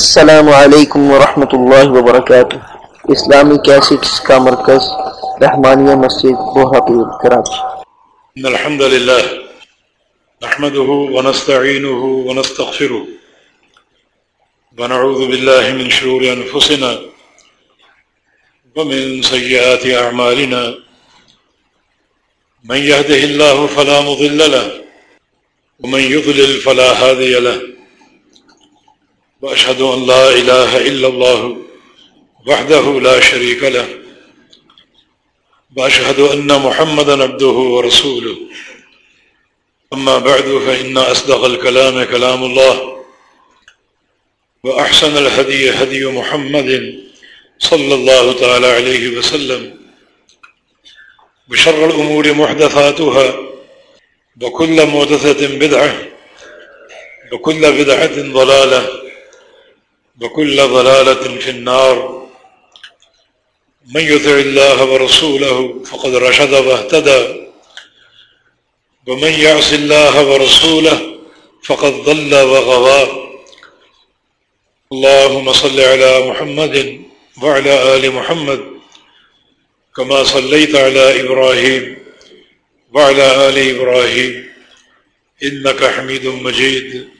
السلام علیکم ورحمۃ اللہ وبرکاتہ۔ اسلامی کیسٹس کا مرکز، رحمانیہ مسجد بوہاپور کراچی ان الحمد لله نحمده ونستعينه ونستغفره ونعوذ بالله من شرور انفسنا ومن سيئات اعمالنا۔ من يهده الله فلا مضل له، ومن يضلل فلا هادي له۔ وأشهد أن لا إله إلا الله وحده لا شريك له وأشهد أن محمدا عبده ورسوله. أما بعد، فإن أصدق الكلام كلام الله وأحسن الهدي هدي محمد صلى الله تعالى عليه وسلم. بشر الأمور محدثاتها وكل محدثة بدعة وكل بدعة ضلالة. وكل ضلالة في النار. من يطع الله ورسوله فقد رشد واهتدى. ومن يعص الله ورسوله فقد ضل وغضى. اللهم صل على محمد وعلى آل محمد كما صليت على إبراهيم وعلى آل إبراهيم إنك حميد مجيد.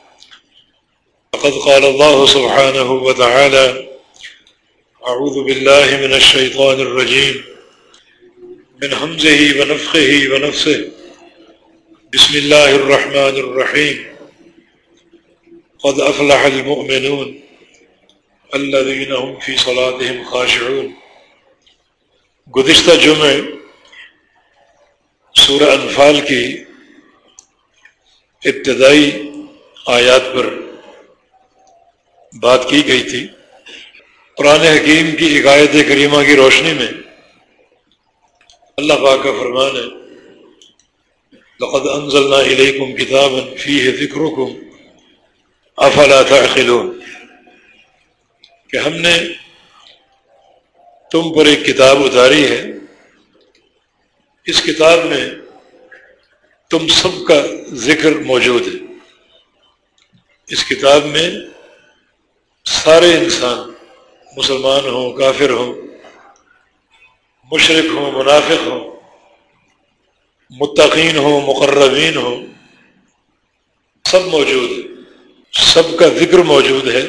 فقد قال الله سبحانه وتعالى أعوذ بالله من الشيطان الرجيم، من همزه ونفخه ونفسه. بسم الله الرحمن الرحيم. قد أفلح المؤمنون الذين هم في صلاتهم خاشعون. گزشتہ جمعہ سورہ انفال کی ابتدائی آیات پر بات کی گئی تھی۔ قرآن حکیم کی عقائد کریمہ کی روشنی میں اللہ پاک کا فرمان ہے، لقد انزلنا الیکم کتابا فیہ ذکرکم افلا تعقلون۔ کہ ہم نے تم پر ایک کتاب اتاری ہے، اس کتاب میں تم سب کا ذکر موجود ہے۔ اس کتاب میں سارے انسان مسلمان ہوں، کافر ہوں، مشرق ہوں، منافق ہوں، متقین ہوں، مقربین ہوں، سب موجود ہے سب کا ذکر موجود ہے،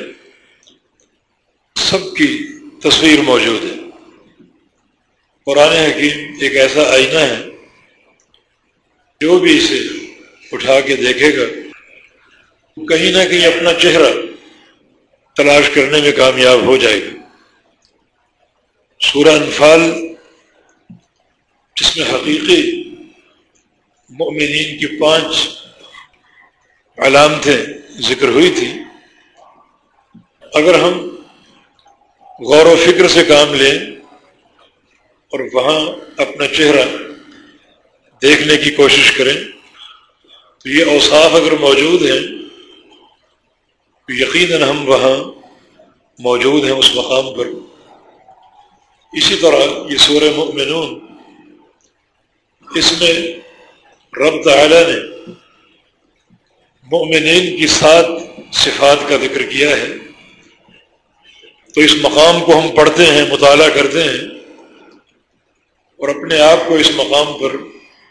سب کی تصویر موجود ہے۔ قرآن حکیم ایک ایسا آئینہ ہے، جو بھی اسے اٹھا کے دیکھے گا، کہیں نہ کہیں اپنا چہرہ تلاش کرنے میں کامیاب ہو جائے گا۔ سورہ انفال، جس میں حقیقی مؤمنین کی پانچ علامتیں ذکر ہوئی تھی اگر ہم غور و فکر سے کام لیں اور وہاں اپنا چہرہ دیکھنے کی کوشش کریں، تو یہ اوصاف اگر موجود ہیں یقیناً ہم وہاں موجود ہیں اس مقام پر۔ اسی طرح یہ سورہ مؤمنون، اس میں رب تعالی نے مؤمنین کی سات صفات کا ذکر کیا ہے۔ تو اس مقام کو ہم پڑھتے ہیں، مطالعہ کرتے ہیں اور اپنے آپ کو اس مقام پر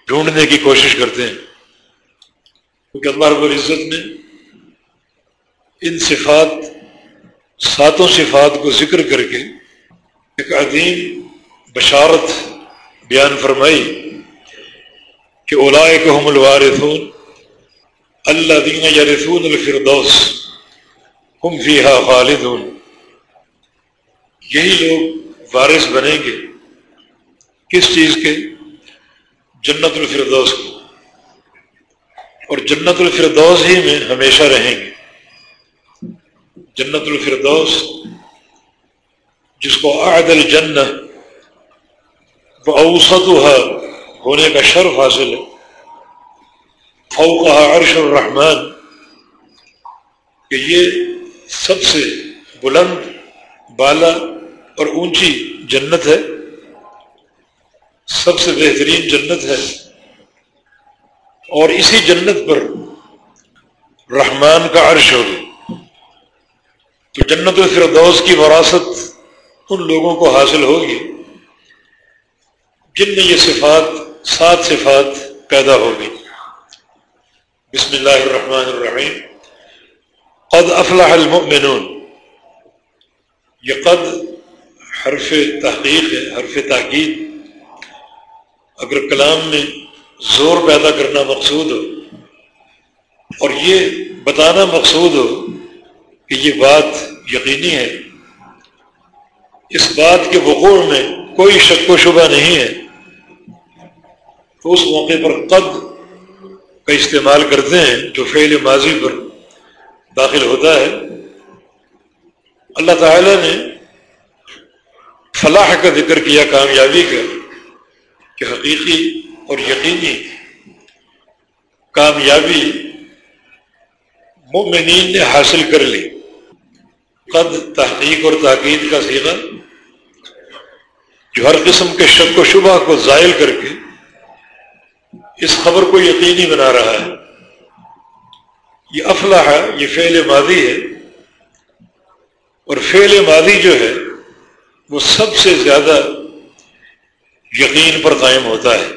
ڈھونڈنے کی کوشش کرتے ہیں۔ کیونکہ اللہ رب العزت نے ان صفات، ساتوں صفات کو ذکر کر کے ایک عظیم بشارت بیان فرمائی کہ اولائے کو ہم الوارثون اللہ دین یا رسون الفردوس، ہم فیحا خالدون۔ یہی لوگ وارث بنیں گے۔ کس چیز کے؟ جنت الفردوس کو۔ اور جنت الفردوس ہی میں ہمیشہ رہیں گے۔ جنت الفردوس، جس کو عادل جنت و اوسط ہونے کا شرف حاصل ہے۔ فوق عرش الرحمن، کہ یہ سب سے بلند، بالا اور اونچی جنت ہے۔ سب سے بہترین جنت ہے۔ اور اسی جنت پر رحمان کا عرش ہوگی تو جنت الفردوس کی وراثت ان لوگوں کو حاصل ہوگی جن میں یہ صفات، سات صفات پیدا ہوگی بسم اللہ الرحمن الرحیم۔ قد افلح المؤمنون۔ یہ قد حرف تحقیق ہے، حرف تاکید۔ اگر کلام میں زور پیدا کرنا مقصود ہو اور یہ بتانا مقصود ہو کہ یہ بات یقینی ہے۔ اس بات کے وقوع میں کوئی شک و شبہ نہیں ہے۔ تو اس موقع پر قد کا استعمال کرتے ہیں جو فعل ماضی پر داخل ہوتا ہے۔ اللہ تعالی نے فلاح کا ذکر کیا، کامیابی کا، کہ حقیقی اور یقینی کامیابی مومنین نے حاصل کر لی۔ قد تحقیق اور تحقیق کا سیگا جو ہر قسم کے شک و شبہ کو زائل کر کے اس خبر کو یقینی بنا رہا ہے۔ یہ افلاح ہے، یہ فعل مادی ہے۔ اور فعل مادی جو ہے، وہ سب سے زیادہ یقین پر قائم ہوتا ہے۔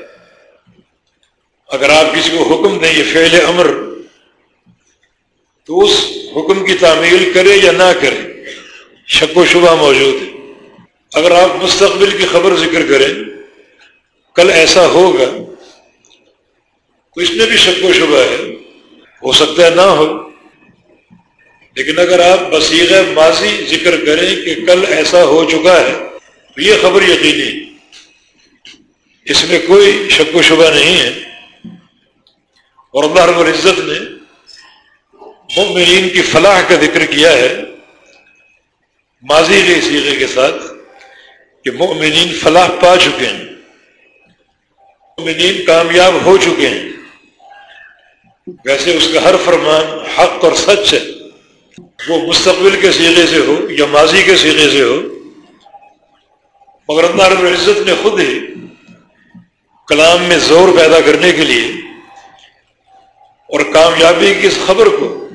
اگر آپ کسی کو حکم دیں یہ فعل امر، تو اس حکم کی تعمیل کرے یا نہ کرے شک و شبہ موجود ہے۔ اگر آپ مستقبل کی خبر ذکر کریں، کل ایسا ہوگا، تو اس میں بھی شک و شبہ ہے۔ ہو سکتا ہے نہ ہو، لیکن اگر آپ بصیر ماضی ذکر کریں کہ کل ایسا ہو چکا ہے، تو یہ خبر یقینی اس میں کوئی شک و شبہ نہیں ہے۔ اور اللہ رب العزت نے مؤمنین کی فلاح کا ذکر کیا ہے۔ ماضی کے سیغے کے ساتھ کہ مؤمنین فلاح پا چکے ہیں۔ مؤمنین کامیاب ہو چکے ہیں۔ ویسے اس کا ہر فرمان حق اور سچ ہے۔ وہ مستقبل کے سیغے سے ہو یا ماضی کے سیغے سے ہو، مگر اللہ رب العزت نے خود ہی کلام میں زور پیدا کرنے کے لیے اور کامیابی کی اس خبر کو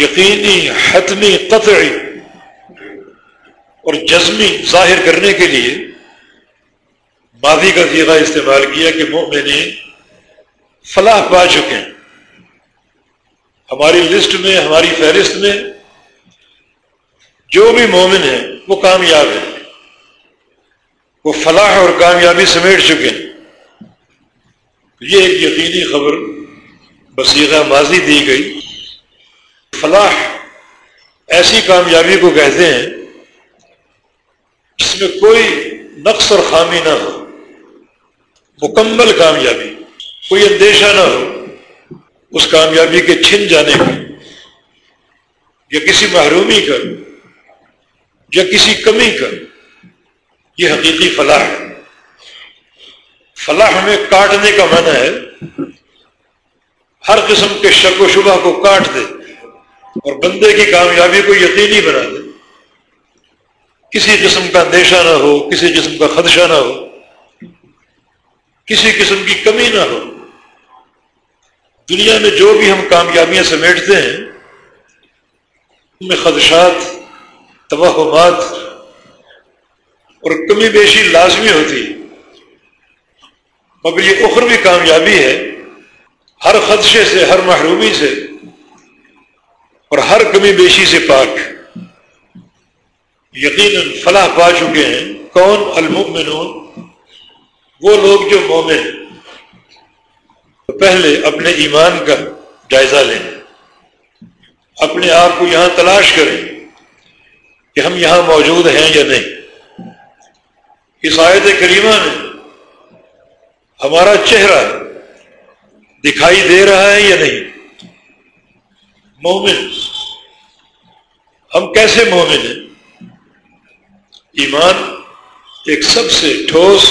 یقینی، حتمی، قطعی اور جزمی ظاہر کرنے کے لیے ماضی کا سیغہ استعمال کیا کہ مومنین فلاح پا چکے ہیں۔ ہماری لسٹ میں، ہماری فہرست میں جو بھی مومن ہیں، وہ کامیاب ہیں۔ وہ فلاح اور کامیابی سمیٹ چکے ہیں۔ یہ ایک یقینی خبر بصیغہ ماضی دی گئی۔ فلاح ایسی کامیابی کو کہتے ہیں جس میں کوئی نقص اور خامی نہ ہو، مکمل کامیابی، کوئی اندیشہ نہ ہو، اس کامیابی کے چھن جانے کا یا کسی محرومی کا یا کسی کمی کا یہ حقیقی فلاح ہے۔ فلاح میں کاٹنے کا من ہے، ہر قسم کے شک و شبہ کو کاٹ دے اور بندے کی کامیابی کو یقینی بنا دے۔ کسی قسم کا اندیشہ نہ ہو، کسی قسم کا خدشہ نہ ہو، کسی قسم کی کمی نہ ہو۔ دنیا میں جو بھی ہم کامیابیاں سمیٹتے ہیں، ان میں خدشات، توہمات اور کمی بیشی لازمی ہوتی مگر یہ اخروی کامیابی ہے، ہر خدشے سے، ہر محرومی سے اور ہر کمی بیشی سے پاک۔ یقیناً فلاح پا چکے ہیں۔ کون؟ المؤمنون۔ وہ لوگ جو مومن پہلے اپنے ایمان کا جائزہ لیں۔ اپنے آپ کو یہاں تلاش کریں کہ ہم یہاں موجود ہیں یا نہیں۔ اس آیت کریمہ میں ہمارا چہرہ دکھائی دے رہا ہے یا نہیں؟ مومن۔ ہم کیسے مومن ہیں؟ ایمان ایک سب سے ٹھوس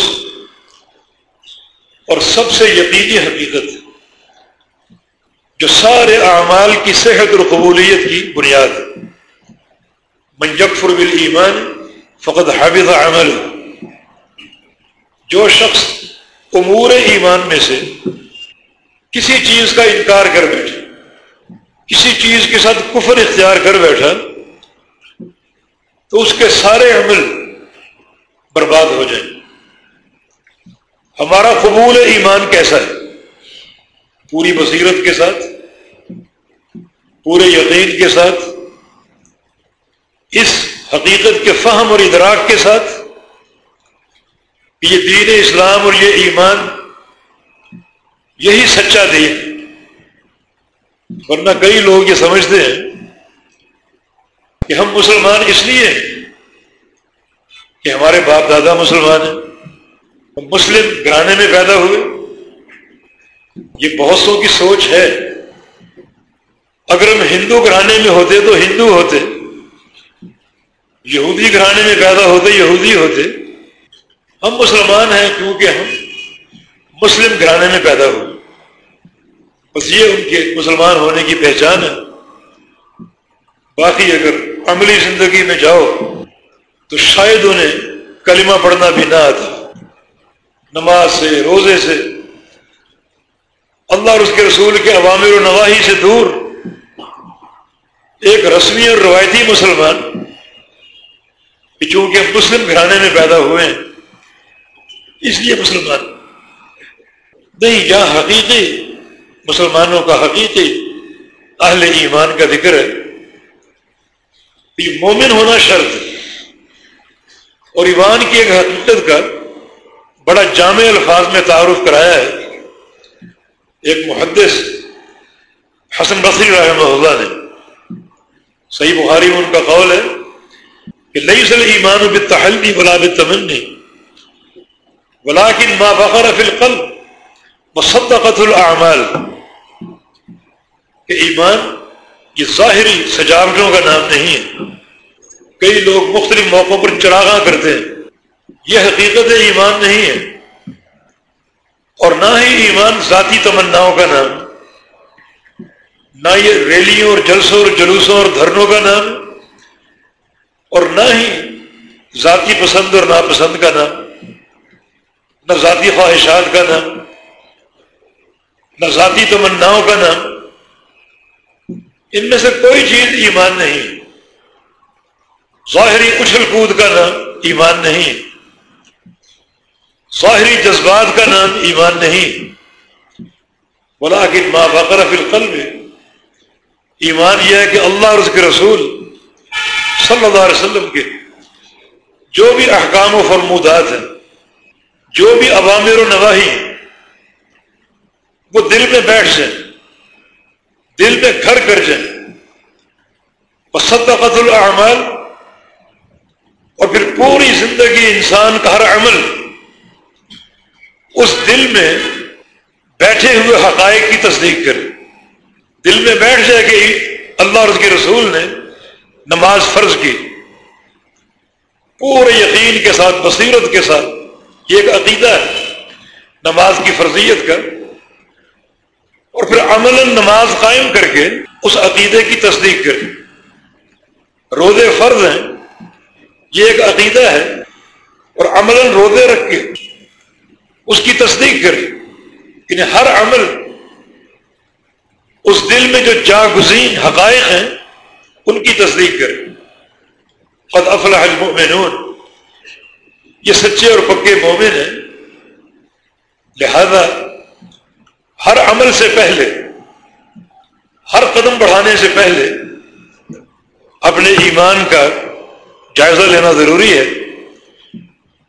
اور سب سے یقینی حقیقت ہے، جو سارے اعمال کی صحت اور قبولیت کی بنیاد ہے۔ من یکفر بالایمان فقط حافظ عمل جو شخص امور ایمان میں سے کسی چیز کا انکار کر بیٹھے، کسی چیز کے ساتھ کفر اختیار کر بیٹھا تو اس کے سارے عمل برباد ہو جائیں۔ ہمارا قبول ایمان کیسا ہے؟ پوری بصیرت کے ساتھ، پورے یقین کے ساتھ، اس حقیقت کے فہم اور ادراک کے ساتھ یہ دین اسلام اور یہ ایمان یہی سچا دین ورنہ کئی لوگ یہ سمجھتے ہیں کہ ہم مسلمان اس لیے کہ ہمارے باپ دادا مسلمان ہیں۔ ہم مسلم گھرانے میں پیدا ہوئے۔ یہ بہت سو کی سوچ ہے۔ اگر ہم ہندو گھرانے میں ہوتے تو ہندو ہوتے۔ یہودی گھرانے میں پیدا ہوتے، یہودی ہوتے۔ ہم مسلمان ہیں کیونکہ ہم مسلم گھرانے میں پیدا ہوئے۔ بس یہ ان کے مسلمان ہونے کی پہچان ہے۔ باقی اگر عملی زندگی میں جاؤ تو شاید انہیں کلمہ پڑھنا بھی نہ آتا۔ نماز سے، روزے سے۔ اللہ اور اس کے رسول کے عوامر و نواحی سے دور۔ ایک رسمی اور روایتی مسلمان کہ چونکہ مسلم گھرانے میں پیدا ہوئے ہیں، اس لیے مسلمان۔ نہیں جہاں حقیقی مسلمانوں کا حقیقی اہل ایمان کا ذکر ہے۔ یہ مومن ہونا شرط ہے۔ اور ایمان کی ایک حقیقت کا بڑا جامع الفاظ میں تعارف کرایا ہے۔ ایک محدث حسن بصری رحمہ اللہ نے۔ صحیح بخاری میں ان کا قول ہے کہ لئی سل ایمان و بتحلی ولا بتمنی ولاکن ما بقر فی القلب وصدقت الاعمال کہ ایمان یہ ظاہری سجاوٹوں کا نام نہیں ہے۔ کئی لوگ مختلف موقعوں پر چراغاں کرتے ہیں۔ یہ حقیقت ایمان نہیں ہے۔ اور نہ ہی ایمان ذاتی تمناؤں کا نام۔ نہ یہ ریلیوں اور جلسوں اور جلوسوں اور دھرنوں کا نام۔ اور نہ ہی ذاتی پسند اور ناپسند کا نام۔ نہ ذاتی خواہشات کا نام۔ نہ ذاتی تمناؤں کا نام۔ ان میں سے کوئی چیز ایمان نہیں۔ ظاہری اچھل کود کا نام ایمان نہیں۔ ظاہری جذبات کا نام ایمان نہیں۔ بلا کہ ماں بقر القلب۔ ایمان یہ ہے کہ اللہ اور اس کے رسول صلی اللہ علیہ وسلم کے جو بھی احکام و فرمودات ہیں، جو بھی عوامر و نواحی وہ دل میں بیٹھ جائیں۔ دل میں گھر کر جائیں۔ صدقت الاعمال۔ اور پھر پوری زندگی انسان کا ہر عمل اس دل میں بیٹھے ہوئے حقائق کی تصدیق کرے۔ دل میں بیٹھ جائے کہ اللہ اور اس کے رسول نے نماز فرض کی۔ پورے یقین کے ساتھ، بصیرت کے ساتھ یہ ایک عقیدہ ہے۔ نماز کی فرضیت کا اور پھر عمل نماز قائم کر کے اس عقیدے کی تصدیق کرے روزے فرض ہیں، یہ ایک عقیدہ ہے، اور عمل روزے رکھ کے اس کی تصدیق کرے یعنی ہر عمل اس دل میں جو جاگزین حقائق ہیں، ان کی تصدیق کرے قد افلح المؤمنون۔ یہ سچے اور پکے مومن ہیں۔ لہذا ہر عمل سے پہلے، ہر قدم بڑھانے سے پہلے اپنے ایمان کا جائزہ لینا ضروری ہے،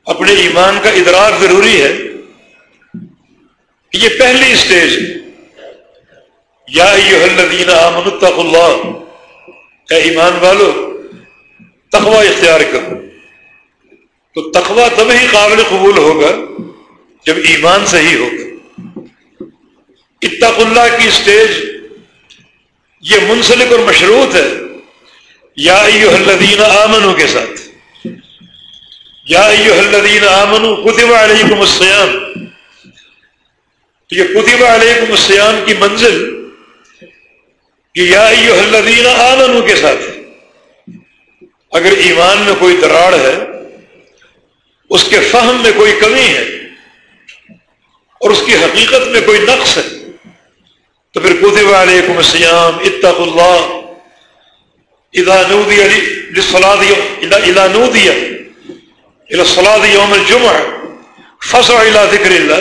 اپنے ایمان کا ادراک ضروری ہے یہ پہلی اسٹیج ہے۔ یا الذین آمنوا اتقوا اللہ، اے ایمان والو، تقوی اختیار کرو۔ تو تقوی تب ہی قابل قبول ہوگا جب ایمان صحیح ہوگا۔ اتق اللہ کی اسٹیج یہ منسلک اور مشروط ہے۔ یا ایو الذین آمنو کے ساتھ۔ یا ایو الذین آمنو کتب علیکم السیام تو یہ کتب علیکم السیام کی منزل کہ یا ایو الذین آمنو کے ساتھ۔ اگر ایمان میں کوئی دراڑ ہے، اس کے فہم میں کوئی کمی ہے، اور اس کی حقیقت میں کوئی نقص ہے تو پھر کتب علیکم السیام اتق اللہ۔ اذا نودی اذا نودی الى الصلاة یوم الجمعہ فسع الى ذکر اللہ۔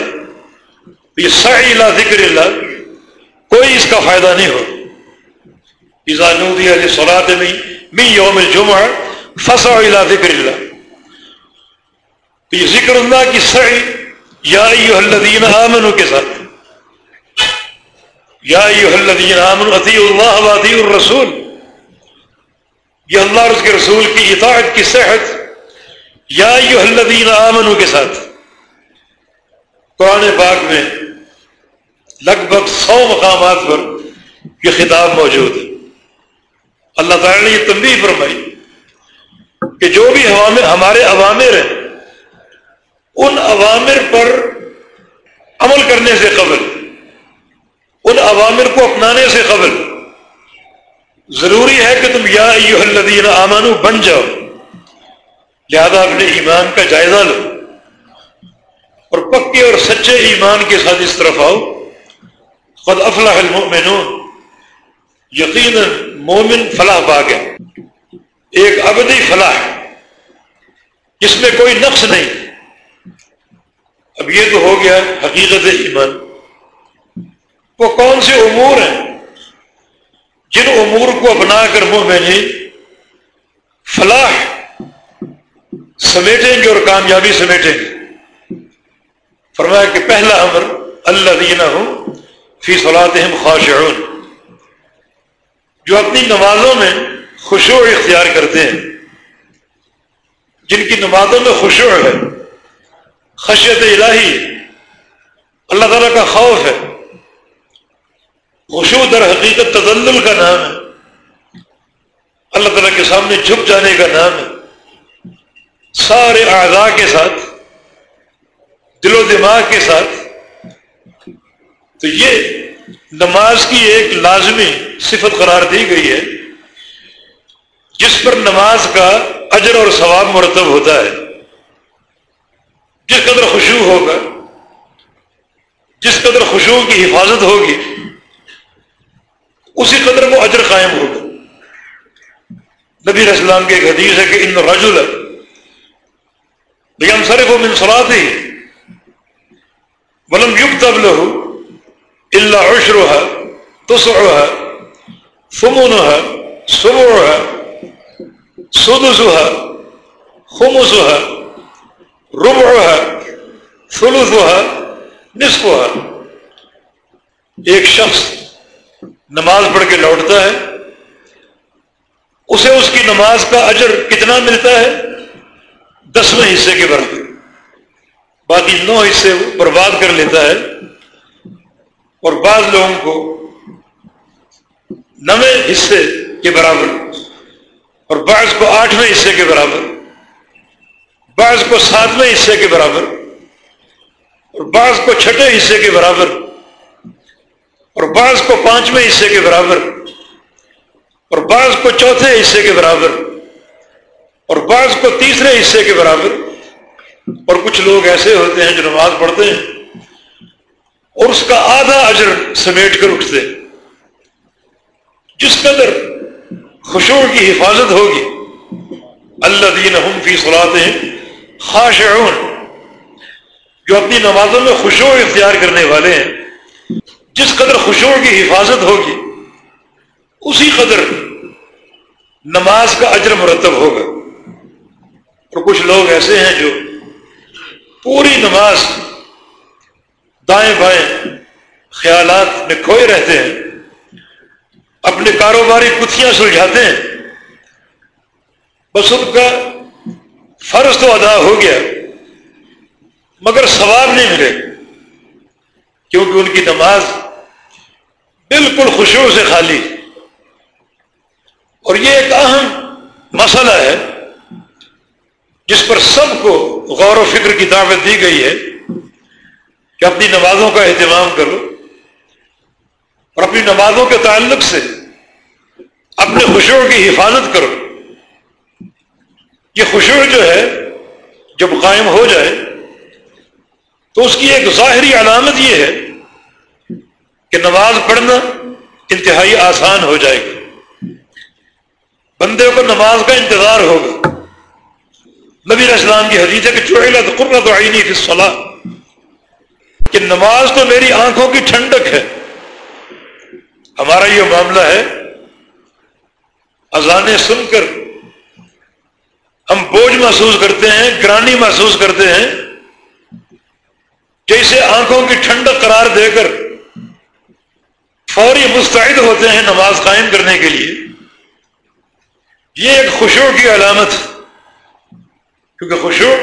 یہ سعی الى ذکر اللہ، کوئی اس کا فائدہ نہیں ہو۔ اذا نودی علی صلاة من یوم الجمعہ فسع الى ذکر اللہ۔ تو یہ ذکر اللہ کی سعی، یا ایوہ الذین آمنوا کے ساتھ۔ یا اللہ و اطیع الرسول. یہ اللہ اور اس کے رسول کی اطاعت کی صحت یا ایوہ الذین آمنوا کے ساتھ. قرآن پاک میں لگ بھگ سو مقامات پر یہ خطاب موجود ہے. اللہ تعالی نے یہ تنبیہ فرمائی کہ جو بھی ہمارے عوامر ہیں، ان عوامر پر عمل کرنے سے قبل ان عوامر کو اپنانے سے قبل۔ ضروری ہے کہ تم یا ایوہ الذین آمانو بن جاؤ۔ لہذا اپنے ایمان کا جائزہ لو۔ اور پکے اور سچے ایمان کے ساتھ اس طرف آؤ۔ قد افلح المؤمنون۔ یقیناً مومن فلاح باغ ہے۔ ایک ابدی فلاح جس میں کوئی نقص نہیں۔ اب یہ تو ہو گیا حقیقت ایمان۔ وہ کون سے امور ہیں؟ جن امور کو اپنا کر وہ میں نے فلاح سمیٹیں گے اور کامیابی سمیٹیں گے۔ فرمایا کہ پہلا امر اللہ دینا ہوں فی صلاتہم خاشعون۔ جو اپنی نمازوں میں خوشو اختیار کرتے ہیں۔ جن کی نمازوں میں خوشو ہے، خشیت الہی، اللہ تعالیٰ کا خوف ہے۔ خوشو در حقیقت تدلل کا نام ہے۔ اللہ تعالیٰ کے سامنے جھک جانے کا نام ہے۔ سارے اعضاء کے ساتھ، دل و دماغ کے ساتھ۔ تو یہ نماز کی ایک لازمی صفت قرار دی گئی ہے۔ جس پر نماز کا اجر اور ثواب مرتب ہوتا ہے۔ جس قدر خوشبو ہوگا، جس قدر خوشبو کی حفاظت ہوگی اسی قدر وہ اجر قائم ہوگا نبی اسلام کے ایک حدیث ہے کہ ان رجول بھائی ہم سر کو منسلات ہی ولم یوگ تب لہو اللہ عشر ہے تسع ہے فمون ہے سبو ہے سدس ہے خمس ہے ربع ہے فلوس ہے نصف ہے ایک شخص نماز پڑھ کے لوٹتا ہے، اسے اس کی نماز کا اجر کتنا ملتا ہے؟ دسویں حصے کے برابر۔ باقی نو حصے برباد کر لیتا ہے۔ اور بعض لوگوں کو نویں حصے کے برابر اور بعض کو آٹھویں حصے کے برابر، بعض کو ساتویں حصے کے برابر اور بعض کو چھٹے حصے کے برابر اور بعض کو پانچویں حصے کے برابر، اور بعض کو چوتھے حصے کے برابر، اور بعض کو تیسرے حصے کے برابر۔ اور کچھ لوگ ایسے ہوتے ہیں جو نماز پڑھتے ہیں اور اس کا آدھا اجر سمیٹ کر اٹھتے ہیں، جس قدر خوشوں کی حفاظت ہوگی۔ اللہ دین ہم فی سلاتے ہیں خاشعون، جو اپنی نمازوں میں خوشو اختیار کرنے والے ہیں۔ جس قدر خوشو کی حفاظت ہوگی، اسی قدر نماز کا اجر مرتب ہوگا۔ اور کچھ لوگ ایسے ہیں جو پوری نماز دائیں بائیں خیالات میں کھوئے رہتے ہیں، اپنے کاروباری کتیاں سلجھاتے ہیں۔ بس ان کا فرض تو ادا ہو گیا، مگر ثواب نہیں ملے، کیونکہ ان کی نماز بالکل خوشبو سے خالی۔ اور یہ ایک اہم مسئلہ ہے، جس پر سب کو غور و فکر کی دعوت دی گئی ہے کہ اپنی نمازوں کا اہتمام کرو اور اپنی نمازوں کے تعلق سے اپنے خوشوں کی حفاظت کرو۔ یہ خوشو جو ہے، جب قائم ہو جائے تو اس کی ایک ظاہری علامت یہ ہے کہ نماز پڑھنا انتہائی آسان ہو جائے گا بندے کو نماز کا انتظار ہوگا۔ نبی اسلام کی حدیث ہے کہ چوہیلا تو قرہ تو آئی نہیں صلاح کہ نماز تو میری آنکھوں کی ٹھنڈک ہے۔ ہمارا یہ معاملہ ہے۔ اذانیں سن کر ہم بوجھ محسوس کرتے ہیں، گرانی محسوس کرتے ہیں۔ جیسے آنکھوں کی ٹھنڈک قرار دے کر فوری مستعد ہوتے ہیں نماز قائم کرنے کے لیے۔ یہ ایک خوشو کی علامت کیونکہ خوشو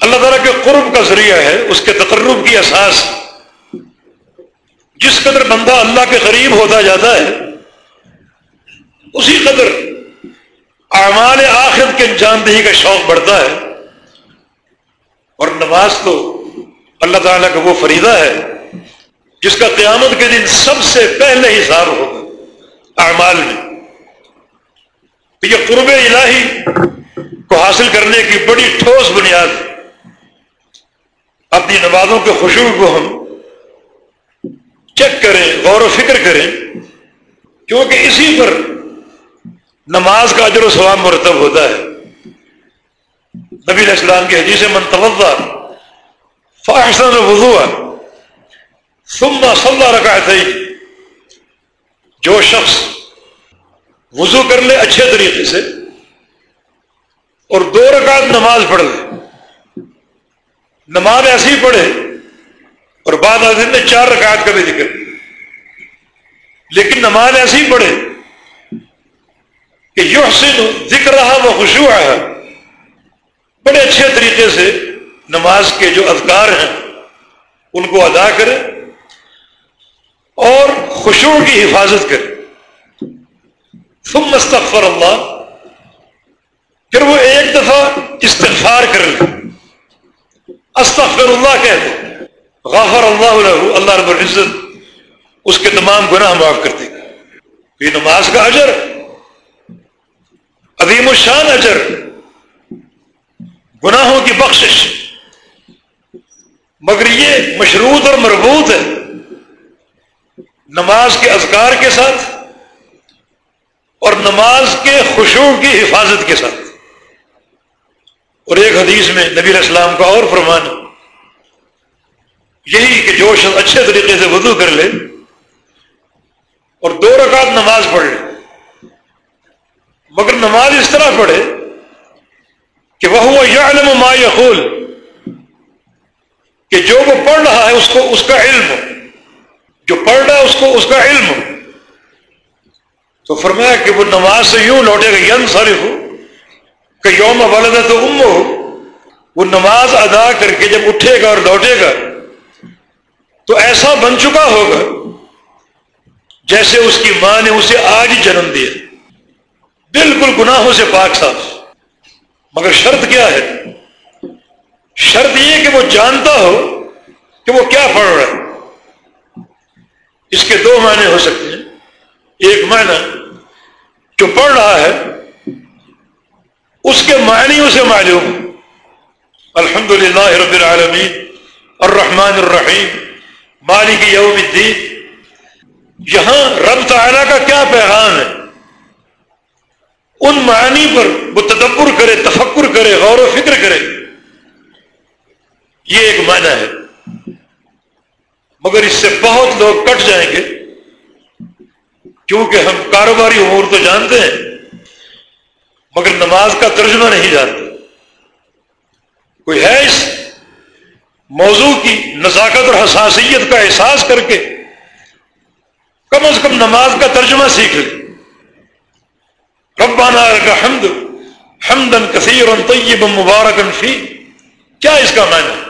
اللہ تعالیٰ کے قرب کا ذریعہ ہے، اس کے تقرب کی احساس جس قدر بندہ اللہ کے قریب ہوتا جاتا ہے، اسی قدر اعمال آخر کے انجام دہی کا شوق بڑھتا ہے۔ اور نماز تو اللہ تعالیٰ کا وہ فریدہ ہے۔ جس کا قیامت کے دن سب سے پہلے حساب ہوگا۔ اعمال میں۔ تو یہ قرب الہی کو حاصل کرنے کی بڑی ٹھوس بنیاد اپنی نمازوں کے خوشبو کو ہم چیک کریں، غور و فکر کریں۔ کیونکہ اسی پر نماز کا اجر و ثواب مرتب ہوتا ہے۔ نبی علیہ السلام کی حدیث من توضا فاحسن وضو ثم صلى ركعتين. جو شخص وضو کر لے اچھے طریقے سے اور دو رکعت نماز پڑھ لے، نماز ایسی پڑھے اور بعد دن میں چار رکعت کا بھی ذکر۔ لیکن نماز ایسی پڑھے کہ یو حسین ذکر رہا وہ خوشبو آیا بڑے اچھے طریقے سے نماز کے جو اذکار ہیں، ان کو ادا کرے اور خوشبو کی حفاظت کرے۔ ثم استغفر اللہ۔ پھر وہ ایک دفعہ استغفار کر لے۔ استغفر اللہ کہتے غافر اللہ له اللہ رب العزت اس کے تمام گناہ معاف کر دے۔ گا یہ نماز کا اجر، عظیم الشان اجر، گناہوں کی بخشش۔ مگر یہ مشروط اور مربوط ہے۔ نماز کے اذکار کے ساتھ اور نماز کے خوشوں کی حفاظت کے ساتھ۔ اور ایک حدیث میں نبی السلام کا اور فرمان یہی کہ جو شخص اچھے طریقے سے وضو کر لے اور دو رکعت نماز پڑھ لے، مگر نماز اس طرح پڑھے کہ وہ یا علم ما یقول، کہ جو وہ پڑھ رہا ہے اس کو، اس کا علم جو پڑھ رہا ہے اس کو اس کا علم۔ تو فرمایا کہ وہ نماز سے یوں لوٹے گا ین صارف ہو کہ یوم والدہ تو ام ہو وہ نماز ادا کر کے جب اٹھے گا اور لوٹے گا، تو ایسا بن چکا ہوگا جیسے اس کی ماں نے اسے آج ہی جنم دیا۔ بالکل گناہوں سے پاک صاف مگر شرط کیا ہے؟ شرط یہ کہ وہ جانتا ہو کہ وہ کیا پڑھ رہا ہے۔ اس کے دو معنی ہو سکتے ہیں۔ ایک معنی جو پڑھ رہا ہے، اس کے معنی اسے معلوم۔ الحمد للہ رب العالمین، الرحمن الرحیم، مالک یوم الدین۔ یہاں رب تعالیٰ کا کیا پیغام ہے؟ ان معنی پر وہ تدبر کرے، تفکر کرے، غور و فکر کرے۔ یہ ایک معنی ہے۔ مگر اس سے بہت لوگ کٹ جائیں گے۔ کیونکہ ہم کاروباری امور تو جانتے ہیں، مگر نماز کا ترجمہ نہیں جانتے۔ کوئی ہے اس موضوع کی نزاکت اور حساسیت کا احساس کر کے کم از کم نماز کا ترجمہ سیکھ لے۔ ربانہ کا حمد حمدن کثیر طیب مبارکن فی۔ کیا اس کا معنی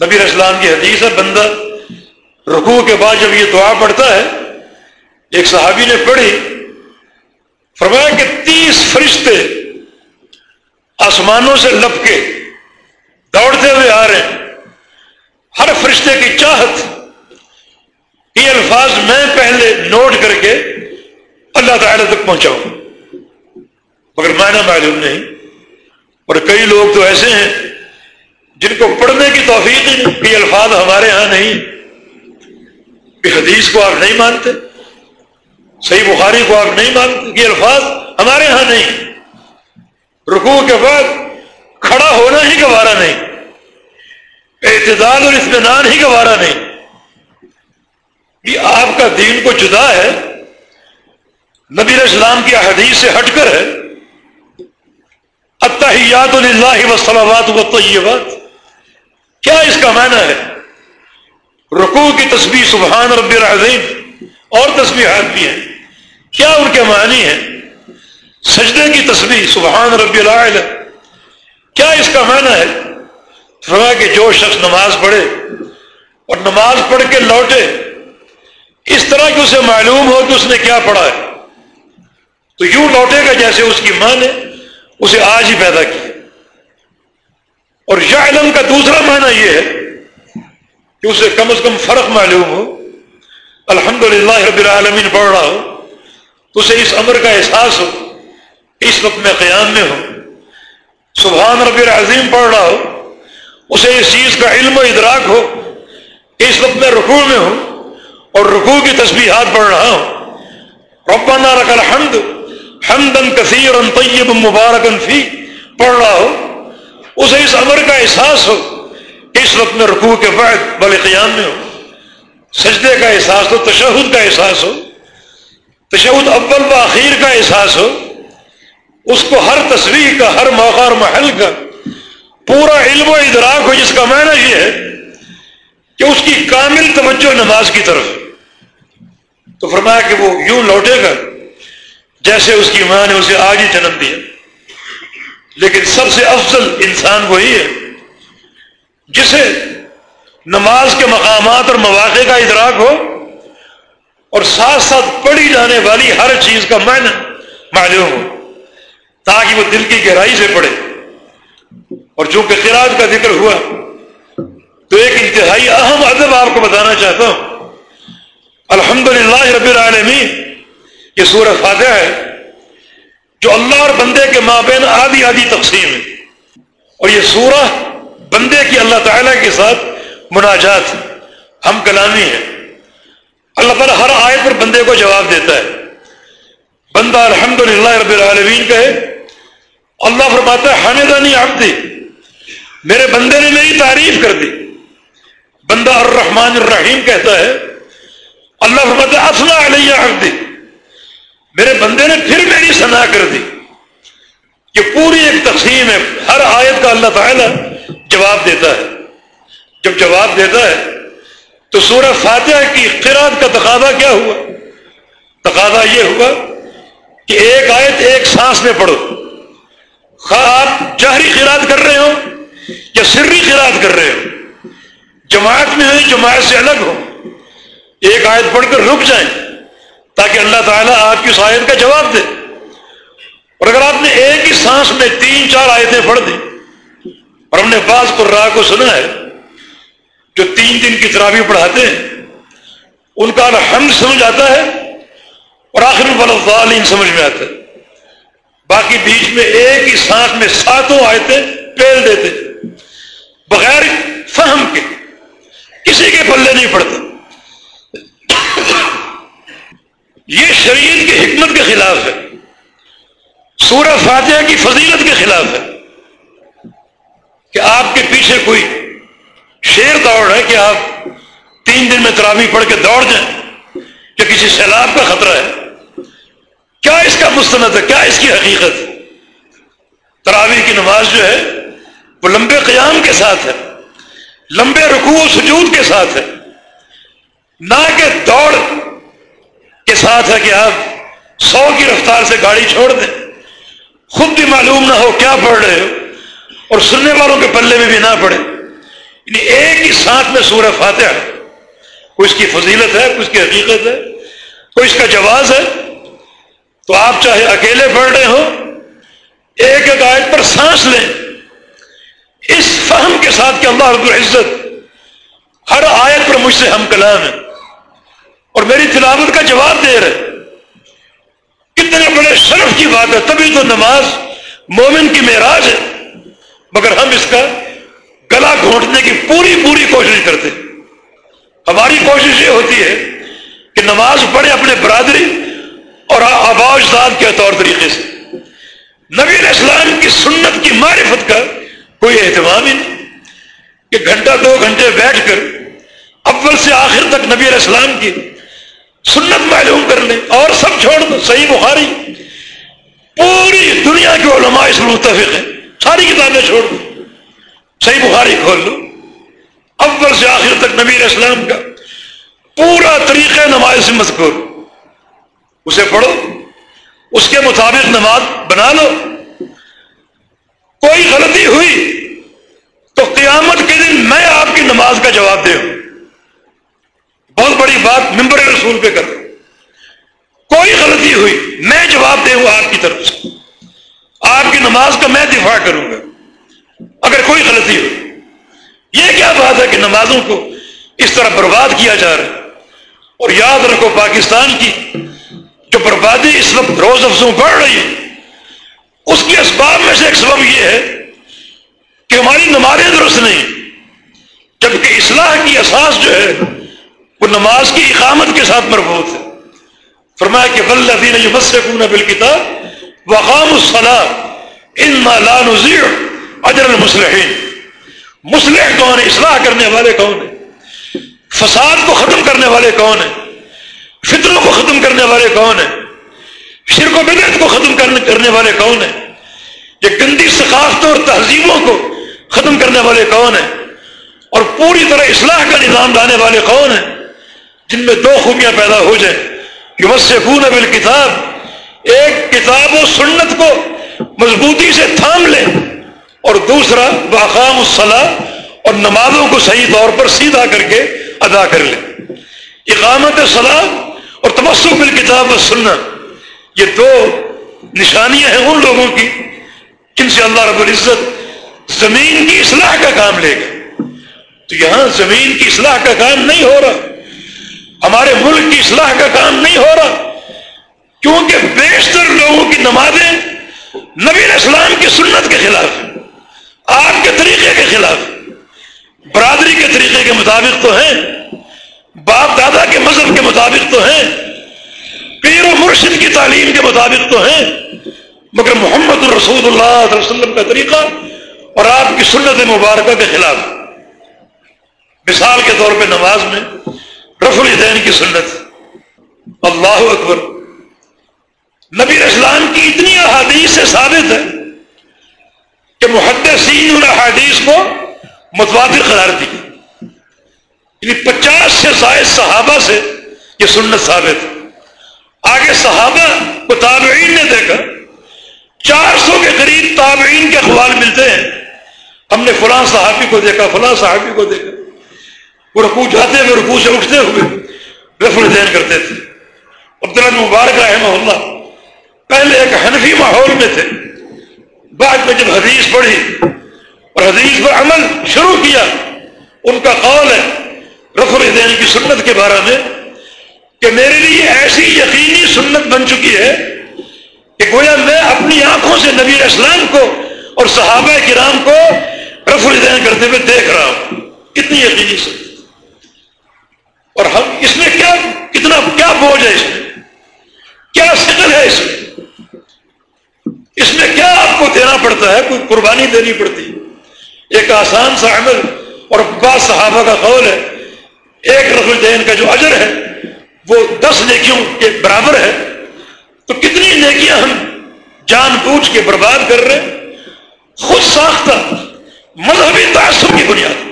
نبی اسلام کی حدیث ہے، بندہ رکوع کے بعد جب یہ دعا پڑھتا ہے، ایک صحابی نے پڑھی، فرمایا کہ تیس فرشتے آسمانوں سے لپ کے دوڑتے ہوئے آ رہے ہیں۔ ہر فرشتے کی چاہت یہ الفاظ میں پہلے نوٹ کر کے اللہ تعالی تک پہنچاؤں۔ مگر معنی معلوم نہیں۔ اور کئی لوگ تو ایسے ہیں جن کو پڑھنے کی توفیق ہی یہ الفاظ ہمارے ہاں نہیں۔ کہ حدیث کو آپ نہیں مانتے، صحیح بخاری کو آپ نہیں مانتے، یہ الفاظ ہمارے ہاں نہیں۔ رکوع کے بعد کھڑا ہونا ہی گوارا نہیں، اعتدال اور اطمینان ہی گوارا نہیں۔ یہ آپ کا دین کو جدا ہے، نبی اسلام کی حدیث سے ہٹ کر ہے۔ اتحیات اللہ وسلامات و طیبات کیا اس کا معنی ہے؟ رکوع کی تسبیح سبحان رب العظیم، اور تسبیحات بھی ہیں۔ کیا ان کے معنی ہیں؟ سجدے کی تسبیح سبحان رب العال کیا اس کا معنی ہے؟ فرما کہ جو شخص نماز پڑھے اور نماز پڑھ کے لوٹے، اس طرح کہ اسے معلوم ہو کہ اس نے کیا پڑھا ہے۔ تو یوں لوٹے گا جیسے اس کی ماں نے اسے آج ہی پیدا کیا۔ اور یا علم کا دوسرا معنی یہ ہے کہ اسے کم از کم فرق معلوم ہو۔ الحمد للہ رب العالمین پڑھ رہا ہو تو اسے اس امر کا احساس ہو اس وقت میں قیام میں ہوں۔ سبحان رب العظیم پڑھ رہا ہو اسے اس چیز کا علم و ادراک ہو اس وقت میں رکوع میں ہوں اور رکوع کی تسبیحات پڑھ رہا ہوں۔ ربنا رک الحمد حمدن کثیر طیب مبارکن فی، پڑھ رہا ہو اسے اس امر کا احساس ہو کہ اس وقت میں رکوع کے بعد بل قیام میں ہو۔ سجدے کا احساس ہو، تشہد کا احساس ہو۔ تشہد اول و اخیر کا احساس ہو۔ اس کو ہر تصویر کا، ہر موقع اور محل کا پورا علم و ادراک ہو، جس کا معنی یہ ہے کہ اس کی کامل توجہ نماز کی طرف۔ تو فرمایا کہ وہ یوں لوٹے گا جیسے اس کی ماں نے اسے آج ہی جنم دیا۔ لیکن سب سے افضل انسان وہی ہے جسے نماز کے مقامات اور مواقع کا ادراک ہو اور ساتھ ساتھ پڑھی جانے والی ہر چیز کا معنی معلوم ہو تاکہ وہ دل کی گہرائی سے پڑھے اور چونکہ قرآن کا ذکر ہوا تو ایک انتہائی اہم ادب آپ کو بتانا چاہتا ہوں۔ الحمد رب العالمین، یہ سورہ فاتحہ ہے۔ جو اللہ اور بندے کے مابین آدھی آدھی تقسیم ہے اور یہ سورہ بندے کی اللہ تعالیٰ کے ساتھ مناجات ہم کلامی ہے اللہ تعالیٰ ہر آیت پر بندے کو جواب دیتا ہے۔ بندہ الحمد رب العالمین کہے، اللہ فرماتا ہے حامدانی عبدی، میرے بندے نے میری تعریف کر دی۔ بندہ الرحمن الرحیم کہتا ہے، اللہ فرماتا ہے اسلح علیہ عبدی۔ میرے بندے نے پھر میری صنع کر دی یہ پوری ایک تقسیم ہے۔ ہر آیت کا اللہ تعالی جواب دیتا ہے۔ جب جواب دیتا ہے تو سورہ فاتحہ کی قرآن کا تقاضا کیا ہوا؟ تقاضا یہ ہوا کہ ایک آیت ایک سانس میں پڑھو۔ خواہ آپ جہری خیرات کر رہے ہو یا سری خیرات کر رہے ہو جماعت میں ہوئی جماعت سے الگ ہو ایک آیت پڑھ کر رک جائیں۔ تاکہ اللہ تعالیٰ آپ کی اس آیت کا جواب دے۔ اور اگر آپ نے ایک ہی سانس میں تین چار آیتیں پڑھ دی، اور ہم نے بعض قرا کو سنا ہے، جو تین دن کی ترابی پڑھاتے ہیں، ان کا الحمد سمجھ آتا ہے، اور آخر والین سمجھ میں آتا ہے۔ باقی بیچ میں ایک ہی سانس میں ساتوں آیتیں پیل دیتے بغیر فہم کے، کسی کے پلے نہیں پڑتا یہ شریعت کی حکمت کے خلاف ہے۔ سورہ فاتحہ کی فضیلت کے خلاف ہے۔ کہ آپ کے پیچھے کوئی شیر دوڑ ہے کہ آپ تین دن میں تراوی پڑھ کے دوڑ جائیں کہ کسی سیلاب کا خطرہ ہے۔ کیا اس کا مستند ہے؟ کیا اس کی حقیقت؟ تراوی کی نماز جو ہے، وہ لمبے قیام کے ساتھ ہے۔ لمبے رکوع و سجود کے ساتھ ہے۔ نہ کہ دوڑ کے ساتھ ہے کہ آپ سو کی رفتار سے گاڑی چھوڑ دیں۔ خود بھی معلوم نہ ہو کیا پڑھ رہے ہو۔ اور سننے والوں کے پلے میں بھی نہ پڑے یعنی ایک ہی ساتھ میں سورہ فاتحہ کوئی اس کی فضیلت ہے، کوئی اس کی حقیقت ہے، کوئی اس کا جواز ہے۔ تو آپ چاہے اکیلے پڑھ رہے ہو ایک ایک آیت پر سانس لیں۔ اس فہم کے ساتھ کہ اللہ رب العزت ہر آیت پر مجھ سے ہم کلام ہے اور میری تلاوت کا جواب دے رہے کتنے بڑے شرف کی بات ہے، تبھی تو نماز مومن کی معراج ہے۔ مگر ہم اس کا گلا گھونٹنے کی پوری پوری کوشش کرتے ہماری کوشش یہ ہوتی ہے کہ نماز پڑھے اپنے برادری اور آبا اجداد کے طور طریقے سے۔ نبی علیہ السلام کی سنت کی معرفت کا کوئی اہتمام ہی نہیں۔ کہ گھنٹہ دو گھنٹے بیٹھ کر اول سے آخر تک نبی علیہ السلام کی سنت معلوم کر لیں اور سب چھوڑ دو، صحیح بخاری۔ پوری دنیا کے علماء اس متفق ہیں۔ ساری کتابیں چھوڑ دو۔ صحیح بخاری کھول لو۔ اول سے آخر تک نبی علیہ السلام کا پورا طریقہ نماز سے مذکور۔ اسے پڑھو۔ اس کے مطابق نماز بنا لو۔ کوئی غلطی ہوئی تو قیامت کے دن میں آپ کی نماز کا جواب دے ہوں۔ بہت بڑی بات ممبر رسول پہ کر کوئی غلطی ہوئی، میں جواب دے ہوں آپ کی طرف سے۔ آپ کی نماز کا میں دفاع کروں گا۔ اگر کوئی غلطی ہو یہ کیا بات ہے کہ نمازوں کو اس طرح برباد کیا جا رہا ہے؟ اور یاد رکھو پاکستان کی جو بربادی اس وقت روز افزوں بڑھ رہی ہے، اس کے اسباب میں سے ایک سبب یہ ہے کہ ہماری نمازیں درست نہیں، جبکہ اصلاح کی اساس جو ہے وہ نماز کی اقامت کے ساتھ مربوط ہے۔ فرمایا کہ بلدین یمسکون بالکتاب وقام الصلاح ان لا نضيع اجر المصلحین مسلح کون ہے؟ اصلاح کرنے والے کون ہیں؟ فساد کو ختم کرنے والے کون ہیں؟ فطروں کو ختم کرنے والے کون ہیں؟ شرک و بدعت کو ختم کرنے والے کون ہیں؟ یہ گندی ثقافتوں اور تہذیبوں کو ختم کرنے والے کون ہیں؟ اور پوری طرح اصلاح کا نظام لانے والے کون ہیں؟ جن میں دو خوبیاں پیدا ہو جائیں کہ بس سے کتاب ایک کتاب و سنت کو مضبوطی سے تھام لیں اور دوسرا باقام الصلاح اور نمازوں کو صحیح طور پر سیدھا کر کے ادا کر لیں۔ اقامت صلاح اور تبسک بالکتاب و سنت، یہ دو نشانیاں ہیں ان لوگوں کی جن سے اللہ رب العزت زمین کی اصلاح کا کام لے گا۔ تو یہاں زمین کی اصلاح کا کام نہیں ہو رہا۔ ہمارے ملک کی اصلاح کا کام نہیں ہو رہا۔ کیونکہ بیشتر لوگوں کی نمازیں نبی اسلام کی سنت کے خلاف آپ کے طریقے کے خلاف۔ برادری کے طریقے کے مطابق تو ہیں، باپ دادا کے مذہب کے مطابق تو ہیں، پیر و مرشد کی تعلیم کے مطابق تو ہیں۔ مگر محمد الرسول اللہ علیہ وسلم کا طریقہ اور آپ کی سنت مبارکہ کے خلاف۔ مثال کے طور پہ نماز میں رف الدین کی سنت۔ اللہ اکبر۔ نبی اسلام کی اتنی احادیث سے ثابت ہے کہ محدثین الاحادیث کو متواتر قرار دی۔ یعنی پچاس سے زائد صحابہ سے یہ سنت ثابت ہے۔ آگے صحابہ کو تابعین نے دیکھا۔ چار سو کے قریب تابعین کے اخبار ملتے ہیں۔ ہم نے فلاں صحابی کو دیکھا، فلاں صحابی کو دیکھا۔ وہ رکو جاتے ہوئے رکو سے اٹھتے ہوئے رفل دین کرتے تھے۔ عبداللہ مبارک رحمہ اللہ پہلے ایک حنفی ماحول میں تھے۔ بعد میں جب حدیث پڑھی اور حدیث پر عمل شروع کیا، ان کا قول ہے رفل دین کی سنت کے بارے میں کہ میرے لیے ایسی یقینی سنت بن چکی ہے کہ گویا میں اپنی آنکھوں سے نبی اسلام کو اور صحابہ کرام کو رف الدین کرتے ہوئے دیکھ رہا ہوں۔ کتنی یقینی سنت۔ اور ہم اس میں کیا کتنا کیا بوجھ ہے اس میں؟ کیا سکل ہے اس میں؟ اس میں کیا آپ کو دینا پڑتا ہے؟ کوئی قربانی دینی پڑتی۔ ایک آسان سا عمل اور بعض صحابہ کا قول ہے، ایک رف الدین کا جو اجر ہے، وہ دس نیکیوں کے برابر ہے۔ تو کتنی نیکیاں ہم جان بوجھ کے برباد کر رہے خود ساختہ مذہبی تعصب کی بنیاد۔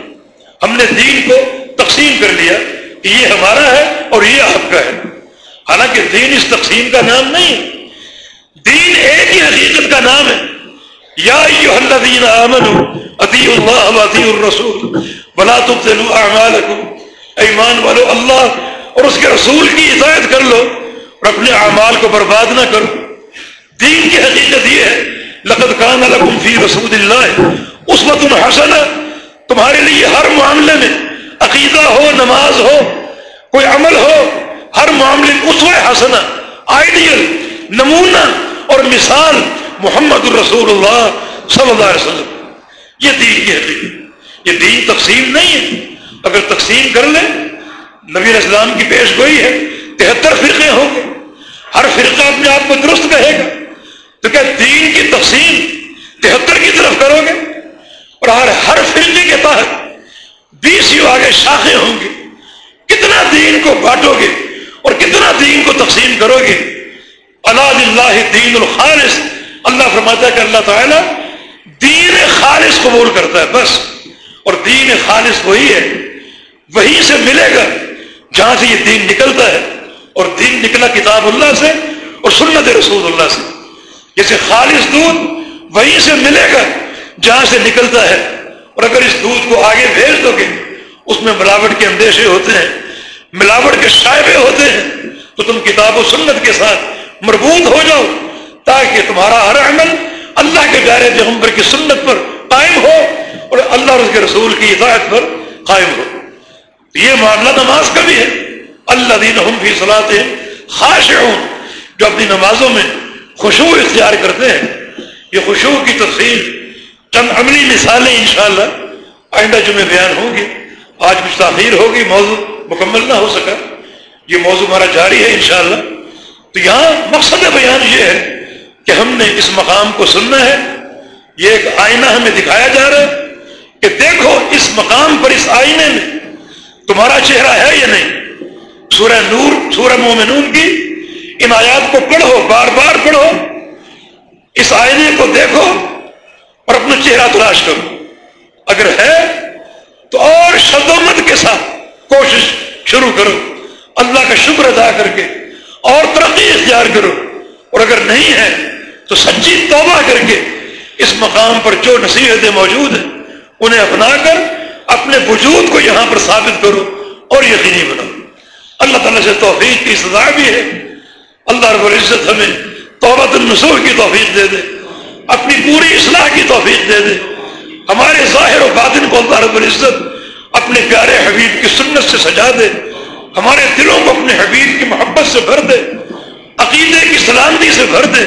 ہم نے دین کو تقسیم کر لیا۔ کہ یہ ہمارا ہے اور یہ آپ کا ہے۔ حالانکہ دین اس تقسیم کا نام نہیں، دین ایک ہی حقیقت کا نام ہے۔ یا الذین آمنوا، اطیعوا اللہ و اطیعوا الرسول، ولا تبطلوا اعمالکم۔ ایمان والو، اللہ اور اس کے رسول کی ہدایت کر لو اور اپنے اعمال کو برباد نہ کرو۔ دین کی حقیقت یہ ہے، لقد کان لکم فی رسول اللہ اس وقت حسن تمہارے لیے ہر معاملے میں عقیدہ ہو، نماز ہو، کوئی عمل ہو، ہر معاملے میں اس حسن آئیڈیل نمونہ اور مثال محمد الرسول اللہ صلی اللہ علیہ وسلم۔ یہ دین کی حقیقت یہ دین تقسیم نہیں ہے۔ اگر تقسیم کر لیں، نبی اسلام کی پیش گوئی ہے، تہتر فرقے ہوں گے۔ ہر فرقہ اپنے آپ کو درست کہے گا۔ تو کیا دین کی تقسیم تہتر کی طرف کرو گے؟ اور ہر ہر فرقے کے تحت بیس آگے شاخیں ہوں گی۔ کتنا دین کو بانٹو گے اور کتنا دین کو تقسیم کرو گے۔ اللہ اللہ دین الخالص۔ اللہ فرماتا ہے کہ اللہ تعالیٰ دین خالص قبول کرتا ہے، بس۔ اور دین خالص وہی ہے، وہی سے ملے گا جہاں سے یہ دین نکلتا ہے۔ اور دین نکلا کتاب اللہ سے اور سنت رسول اللہ سے۔ جیسے خالص دودھ وہیں سے ملے گا جہاں سے نکلتا ہے۔ اور اگر اس دودھ کو آگے بھیج دو گے، اس میں ملاوٹ کے اندیشے ہوتے ہیں، ملاوٹ کے شائبے ہوتے ہیں، تو تم کتاب و سنت کے ساتھ مربوط ہو جاؤ تاکہ تمہارا ہر عمل اللہ کے پیارے پیغمبر کی سنت پر قائم ہو اور اللہ اور اس کے رسول کی ہدایت پر قائم ہو۔ یہ معاملہ نماز کا بھی ہے۔ اللہ دین بھی صلاح خاص جو اپنی نمازوں میں خوشبو اختیار کرتے ہیں۔ یہ خوشبو کی تفصیل چند عملی مثالیں انشاءاللہ آئندہ جمعے بیان ہوں گی۔ آج کچھ تاخیر ہوگی، موضوع مکمل نہ ہو سکا۔ یہ موضوع ہمارا جاری ہے انشاءاللہ۔ تو یہاں مقصد بیان یہ ہے کہ ہم نے اس مقام کو سننا ہے۔ یہ ایک آئینہ ہمیں دکھایا جا رہا ہے کہ دیکھو اس مقام پر، اس آئینے میں تمہارا چہرہ ہے یا نہیں۔ سورہ نور، سورہ مومنون کی ان آیات کو پڑھو، بار بار پڑھو۔ اس آئینے کو دیکھو۔ اور اپنا چہرہ تلاش کرو۔ اگر ہے تو اور شدومت کے ساتھ کوشش شروع کرو۔ اللہ کا شکر ادا کر کے اور ترقی اختیار کرو۔ اور اگر نہیں ہے تو سچی توبہ کر کے اس مقام پر جو نصیحتیں موجود ہیں، انہیں اپنا کر، اپنے وجود کو یہاں پر ثابت کرو اور یقینی بناؤ اللہ تعالیٰ سے توفیق کی سزا بھی ہے۔ اللہ رب العزت ہمیں توبت النسور کی توفیق دے دے۔ اپنی پوری اصلاح کی توفیق دے دے۔ ہمارے ظاہر و باطن کو اللہ رب العزت اپنے پیارے حبیب کی سنت سے سجا دے۔ ہمارے دلوں کو اپنے حبیب کی محبت سے بھر دے۔ عقیدے کی سلامتی سے بھر دے۔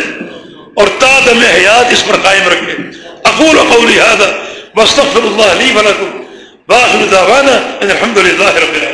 اور تادم حیات اس پر قائم رکھے۔ اقول قولی هذا واستغفر الله لي ولكم واخر دعوانا ان الحمد لله رب العالمين